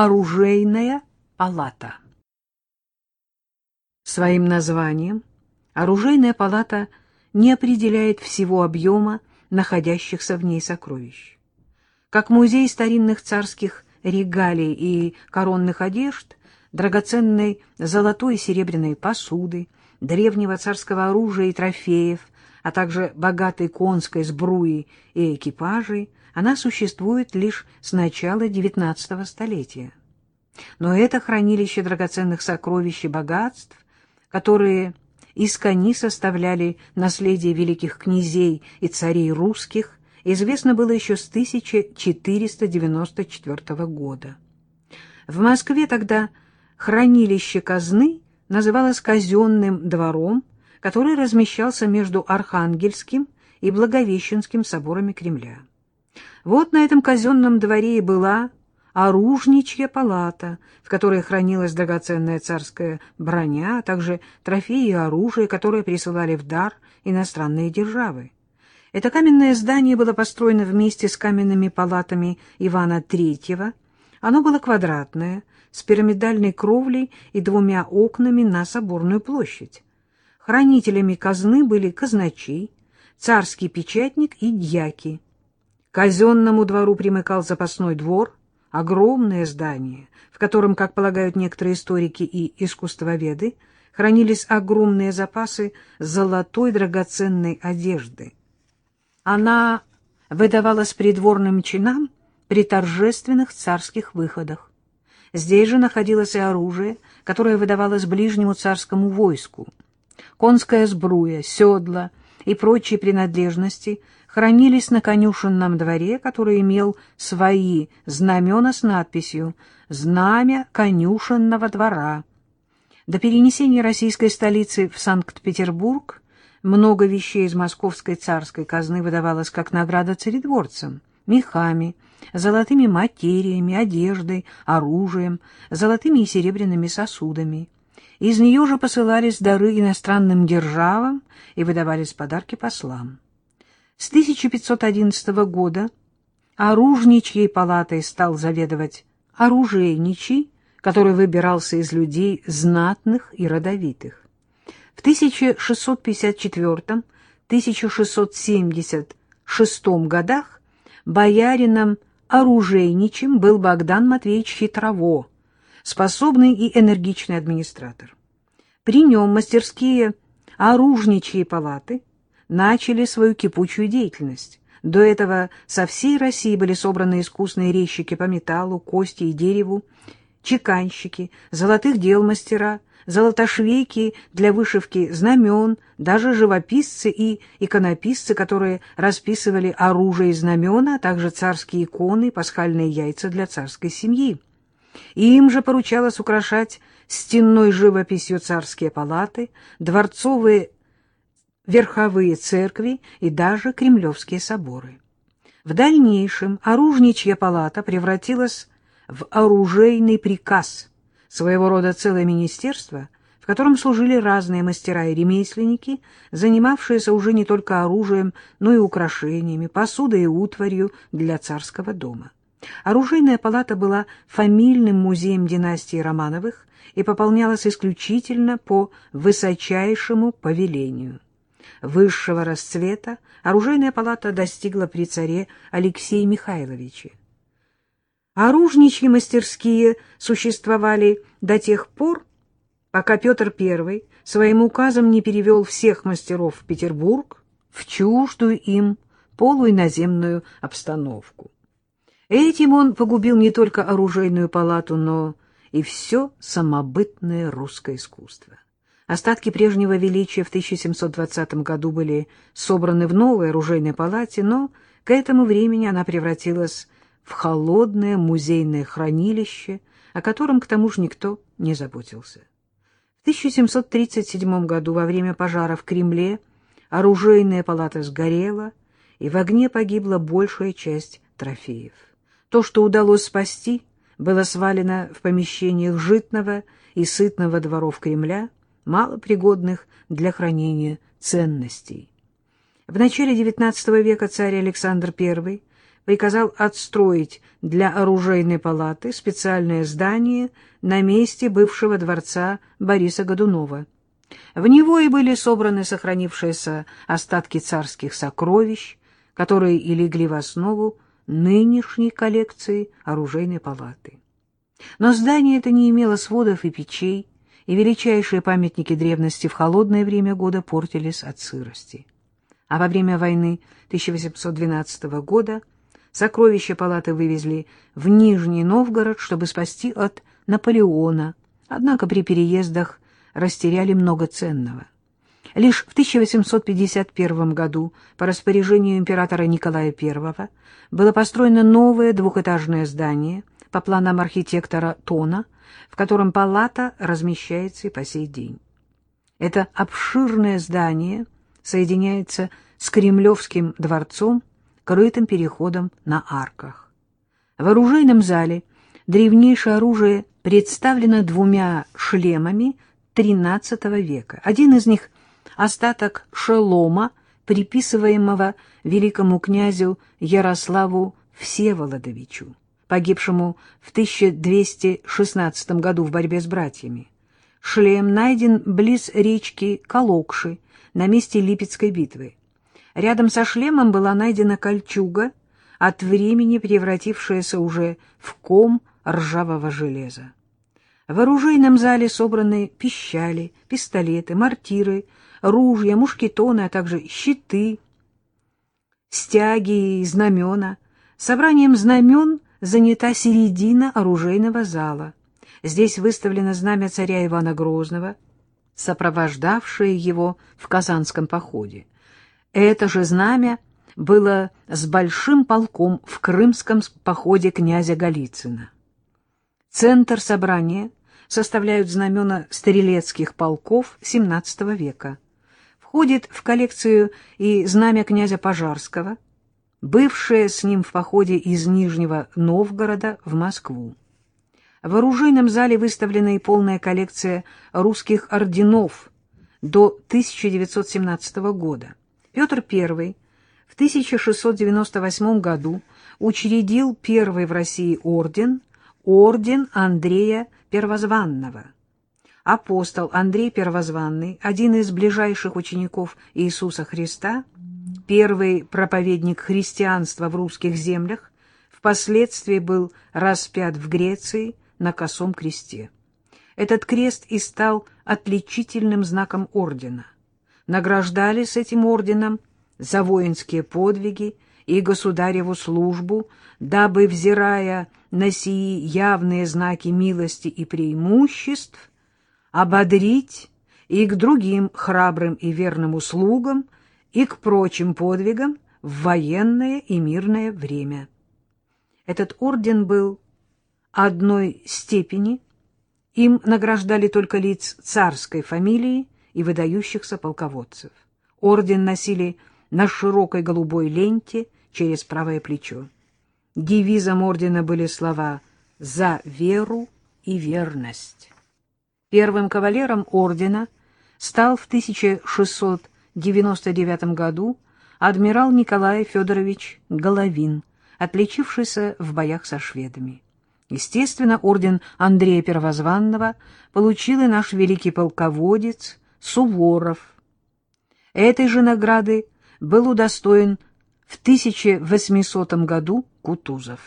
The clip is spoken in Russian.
оружейная палата. Своим названием оружейная палата не определяет всего объема находящихся в ней сокровищ. Как музей старинных царских регалий и коронных одежд, драгоценной золотой и серебряной посуды, древнего царского оружия и трофеев, а также богатой конской сбруи и экипажей, она существует лишь с начала XIX столетия. Но это хранилище драгоценных сокровищ и богатств, которые из кони составляли наследие великих князей и царей русских, известно было еще с 1494 года. В Москве тогда хранилище казны называлось казенным двором, который размещался между Архангельским и Благовещенским соборами Кремля. Вот на этом казенном дворе и была оружничья палата, в которой хранилась драгоценная царская броня, а также трофеи и оружие, которые присылали в дар иностранные державы. Это каменное здание было построено вместе с каменными палатами Ивана III. Оно было квадратное, с пирамидальной кровлей и двумя окнами на соборную площадь. Хранителями казны были казначей, царский печатник и дьяки. Казенному двору примыкал запасной двор, огромное здание, в котором, как полагают некоторые историки и искусствоведы, хранились огромные запасы золотой драгоценной одежды. Она выдавалась придворным чинам при торжественных царских выходах. Здесь же находилось и оружие, которое выдавалось ближнему царскому войску. Конская сбруя, седла и прочие принадлежности хранились на конюшенном дворе, который имел свои знамена с надписью «Знамя конюшенного двора». До перенесения российской столицы в Санкт-Петербург много вещей из московской царской казны выдавалось как награда царедворцам, мехами, золотыми материями, одеждой, оружием, золотыми и серебряными сосудами. Из нее же посылались дары иностранным державам и выдавались подарки послам. С 1511 года оружничьей палатой стал заведовать оружейничий, который выбирался из людей знатных и родовитых. В 1654-1676 годах боярином оружейничем был Богдан Матвеевич Хитрово, способный и энергичный администратор. При нем мастерские оружничьи палаты начали свою кипучую деятельность. До этого со всей России были собраны искусные резчики по металлу, кости и дереву, чеканщики, золотых дел мастера, золотошвейки для вышивки знамен, даже живописцы и иконописцы, которые расписывали оружие и знамена, а также царские иконы и пасхальные яйца для царской семьи. Им же поручалось украшать стенной живописью царские палаты, дворцовые верховые церкви и даже кремлевские соборы. В дальнейшем оружничья палата превратилась в оружейный приказ, своего рода целое министерство, в котором служили разные мастера и ремесленники, занимавшиеся уже не только оружием, но и украшениями, посудой и утварью для царского дома. Оружейная палата была фамильным музеем династии Романовых и пополнялась исключительно по высочайшему повелению высшего расцвета оружейная палата достигла при царе Алексее Михайловиче. Оружничьи мастерские существовали до тех пор, пока Петр I своим указом не перевел всех мастеров в Петербург в чуждую им полуиноземную обстановку. Этим он погубил не только оружейную палату, но и все самобытное русское искусство. Остатки прежнего величия в 1720 году были собраны в новой оружейной палате, но к этому времени она превратилась в холодное музейное хранилище, о котором к тому же никто не заботился. В 1737 году во время пожара в Кремле оружейная палата сгорела, и в огне погибла большая часть трофеев. То, что удалось спасти, было свалено в помещениях житного и сытного дворов Кремля, малопригодных для хранения ценностей. В начале XIX века царь Александр I приказал отстроить для оружейной палаты специальное здание на месте бывшего дворца Бориса Годунова. В него и были собраны сохранившиеся остатки царских сокровищ, которые и легли в основу нынешней коллекции оружейной палаты. Но здание это не имело сводов и печей, и величайшие памятники древности в холодное время года портились от сырости. А во время войны 1812 года сокровища палаты вывезли в Нижний Новгород, чтобы спасти от Наполеона, однако при переездах растеряли много ценного. Лишь в 1851 году по распоряжению императора Николая I было построено новое двухэтажное здание по планам архитектора Тона, в котором палата размещается и по сей день. Это обширное здание соединяется с Кремлевским дворцом, крытым переходом на арках. В оружейном зале древнейшее оружие представлено двумя шлемами XIII века. Один из них — остаток шелома, приписываемого великому князю Ярославу Всеволодовичу, погибшему в 1216 году в борьбе с братьями. Шлем найден близ речки Колокши на месте Липецкой битвы. Рядом со шлемом была найдена кольчуга, от времени превратившаяся уже в ком ржавого железа. В оружейном зале собраны пищали, пистолеты, мортиры, ружья, мушкетоны, а также щиты, стяги и знамена. Собранием знамен занята середина оружейного зала. Здесь выставлено знамя царя Ивана Грозного, сопровождавшее его в Казанском походе. Это же знамя было с большим полком в крымском походе князя Голицына. Центр собрания составляют знамена стрелецких полков XVII века. Входит в коллекцию и знамя князя Пожарского, бывшее с ним в походе из Нижнего Новгорода в Москву. В оружейном зале выставлена и полная коллекция русских орденов до 1917 года. Петр I в 1698 году учредил первый в России орден, орден Андрея Первозванного. Апостол Андрей Первозванный, один из ближайших учеников Иисуса Христа, первый проповедник христианства в русских землях, впоследствии был распят в Греции на косом кресте. Этот крест и стал отличительным знаком ордена. Награждали с этим орденом за воинские подвиги и государеву службу, дабы, взирая на сии явные знаки милости и преимуществ, ободрить и к другим храбрым и верным услугам, и к прочим подвигам в военное и мирное время. Этот орден был одной степени, им награждали только лиц царской фамилии и выдающихся полководцев. Орден носили на широкой голубой ленте через правое плечо. Девизом ордена были слова «За веру и верность». Первым кавалером ордена стал в 1699 году адмирал Николай Федорович Головин, отличившийся в боях со шведами. Естественно, орден Андрея Первозванного получил и наш великий полководец Суворов. Этой же награды был удостоен в 1800 году Кутузов.